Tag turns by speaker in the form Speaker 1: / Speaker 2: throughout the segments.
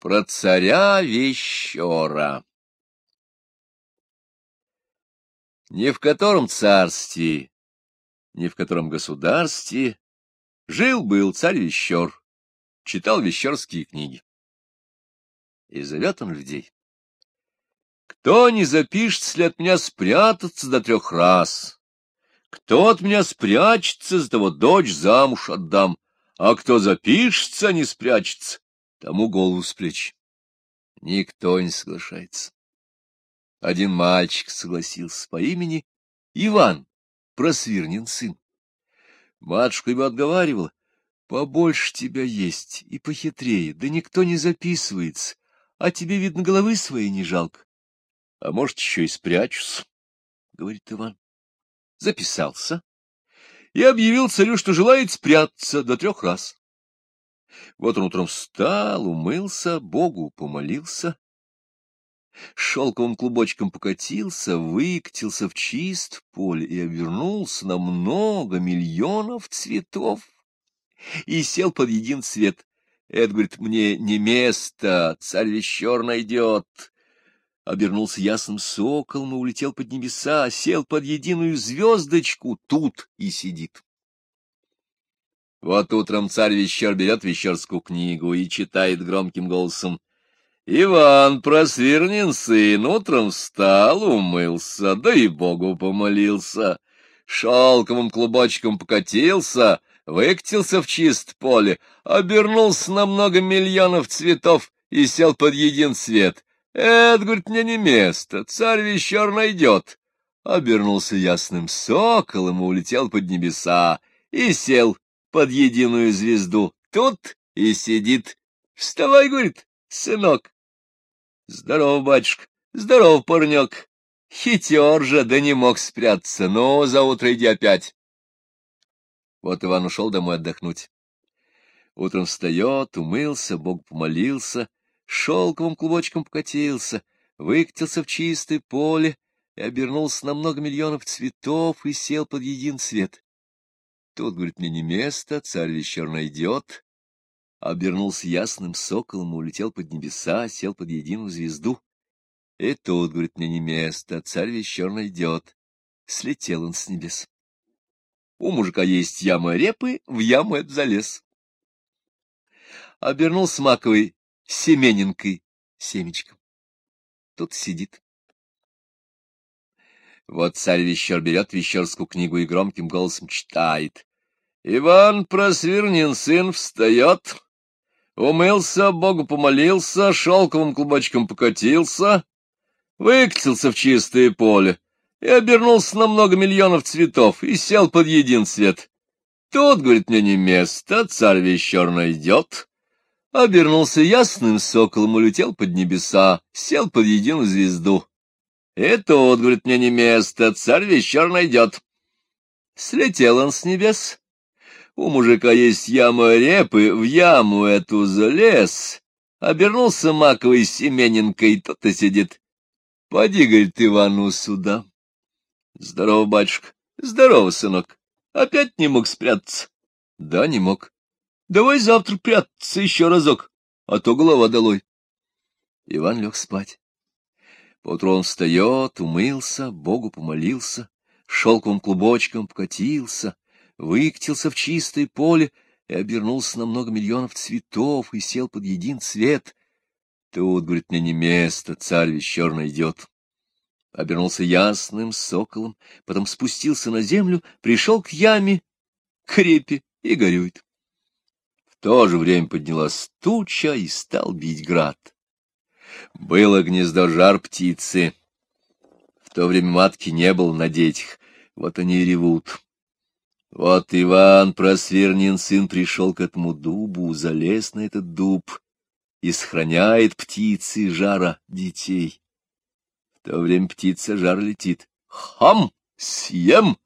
Speaker 1: Про царя Вещера Ни в котором царстве, ни в котором государстве жил-был царь Вещер, читал вещерские книги. И зовет он людей. Кто не запишется ли от меня спрятаться до трех раз? Кто от меня спрячется, за того дочь замуж отдам, а кто запишется, не спрячется, тому голову с плеч. Никто не соглашается. Один мальчик согласился по имени Иван, просвирнин сын. Матушка его отговаривала, побольше тебя есть и похитрее, да никто не записывается, а тебе, видно, головы своей не жалко. А может, еще и спрячусь, — говорит Иван. Записался и объявил царю, что желает спрятаться до трех раз. Вот он утром встал, умылся, Богу помолился, шелковым клубочком покатился, выкатился в чист поле и обернулся на много миллионов цветов и сел под един цвет. Это, говорит, мне не место, царь вещер найдет. Обернулся ясным соколом и улетел под небеса, сел под единую звездочку, тут и сидит. Вот утром царь Вещер берет Вещерскую книгу и читает громким голосом. Иван Просвирнин сын утром встал, умылся, да и Богу помолился. Шелковым клубочком покатился, выкатился в чист поле, обернулся на много миллионов цветов и сел под един цвет. Это, говорит, мне не место, царь Вещер найдет. Обернулся ясным соколом и улетел под небеса и сел под единую звезду. Тут и сидит. Вставай, говорит, сынок. Здоров, батюшка, здоров, парнек. Хитер же, да не мог спрятаться. Ну, за утро иди опять. Вот Иван ушел домой отдохнуть. Утром встает, умылся, Бог помолился, шелковым клубочком покатился, выкатился в чистое поле и обернулся на много миллионов цветов и сел под един цвет. Тут, говорит, мне не место, царь вечер найдет. Обернулся ясным соколом улетел под небеса, сел под единую звезду. И тут, говорит, мне не место, царь вечер найдет. Слетел он с небес. У мужика есть яма репы, в яму это залез. Обернулся маковой семенинкой, семечком. Тут сидит. Вот царь Вещер берет Вещерскую книгу и громким голосом читает. Иван Просвирнин сын встает, умылся, Богу помолился, шелковым клубочком покатился, выкатился в чистое поле и обернулся на много миллионов цветов и сел под един цвет. Тут, говорит, мне не место, царь Вещер найдет. Обернулся ясным соколом, улетел под небеса, сел под единую звезду. И тут, говорит, мне не место, царь вечер найдет. Слетел он с небес. У мужика есть яма репы, в яму эту залез. Обернулся маковой семенинкой, тот и сидит. Поди, говорит, Ивану сюда. Здорово, батюшка. Здорово, сынок. Опять не мог спрятаться? Да, не мог. Давай завтра прятаться еще разок, а то голова долой. Иван лег спать. Поутру он встает, умылся, Богу помолился, шелковым клубочком покатился, выкатился в чистое поле и обернулся на много миллионов цветов и сел под един цвет. Тут, говорит, мне не место, царь вечер найдет. Обернулся ясным соколом, потом спустился на землю, пришел к яме, к репе и горюет. В то же время поднялась туча и стал бить град. Было гнездо жар птицы. В то время матки не было на детях, вот они и ревут. Вот Иван, просвернин сын, пришел к этому дубу, залез на этот дуб и сохраняет птицы жара детей. В то время птица жар летит. Хам! Съем!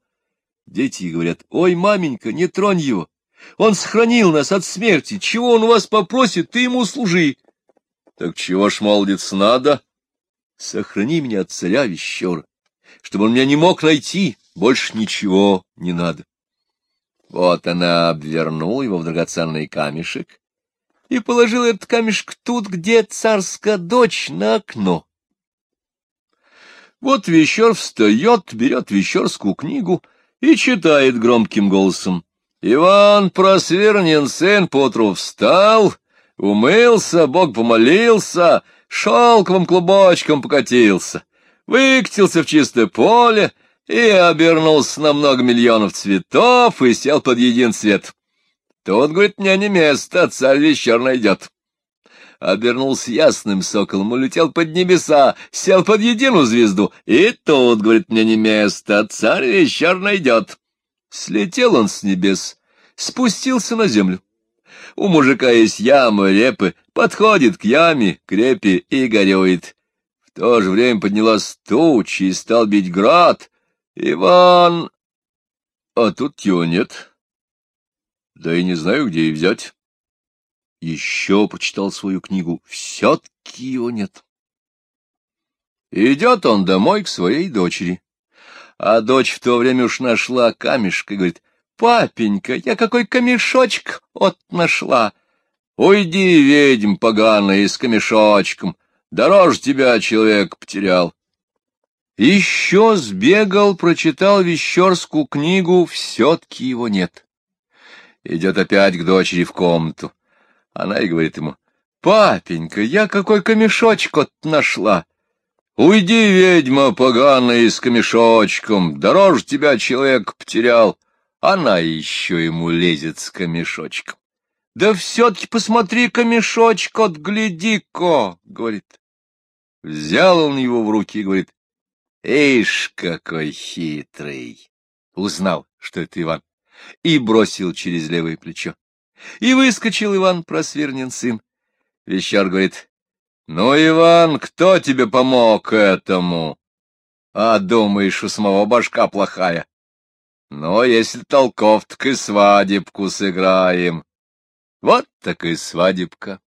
Speaker 1: Дети говорят, ой, маменька, не тронь его. Он сохранил нас от смерти. Чего он у вас попросит, ты ему служи. Так чего ж, молодец, надо? Сохрани меня от царя Вещера, чтобы он меня не мог найти, больше ничего не надо. Вот она обвернула его в драгоценный камешек и положил этот камешек тут, где царская дочь на окно. Вот Вещер встает, берет Вещерскую книгу и читает громким голосом. Иван Просвернин, сын поутру встал, умылся, Бог помолился, шелковым клубочком покатился, выкатился в чистое поле и обернулся на много миллионов цветов и сел под един цвет. Тут, говорит, мне не место, царь вечер найдет. Обернулся ясным соколом, улетел под небеса, сел под единую звезду, и тут, говорит, мне не место, царь вечер найдет. Слетел он с небес, спустился на землю. У мужика есть яма, репы, подходит к яме, крепи и горюет. В то же время поднялась туча и стал бить град. Иван... А тут его нет. Да и не знаю, где и взять. Еще почитал свою книгу. Все-таки его нет. Идет он домой к своей дочери. А дочь в то время уж нашла камешек и говорит, «Папенька, я какой камешочек от нашла!» «Уйди, ведьм поганая, с камешочком, дороже тебя человек потерял!» Еще сбегал, прочитал Вещерскую книгу, все-таки его нет. Идет опять к дочери в комнату. Она и говорит ему, «Папенька, я какой камешочек от нашла!» Уйди, ведьма поганая, с камешочком, дороже тебя человек потерял. Она еще ему лезет с камешочком. Да все-таки посмотри, камешочек, отгляди-ка, говорит. Взял он его в руки и говорит, Ишь, какой хитрый! Узнал, что это Иван, и бросил через левое плечо. И выскочил Иван, просвернен сын. Вещар говорит, ну, Иван, кто тебе помог этому? А думаешь, у самого башка плохая. Но если толков, так и свадебку сыграем. Вот так и свадебка.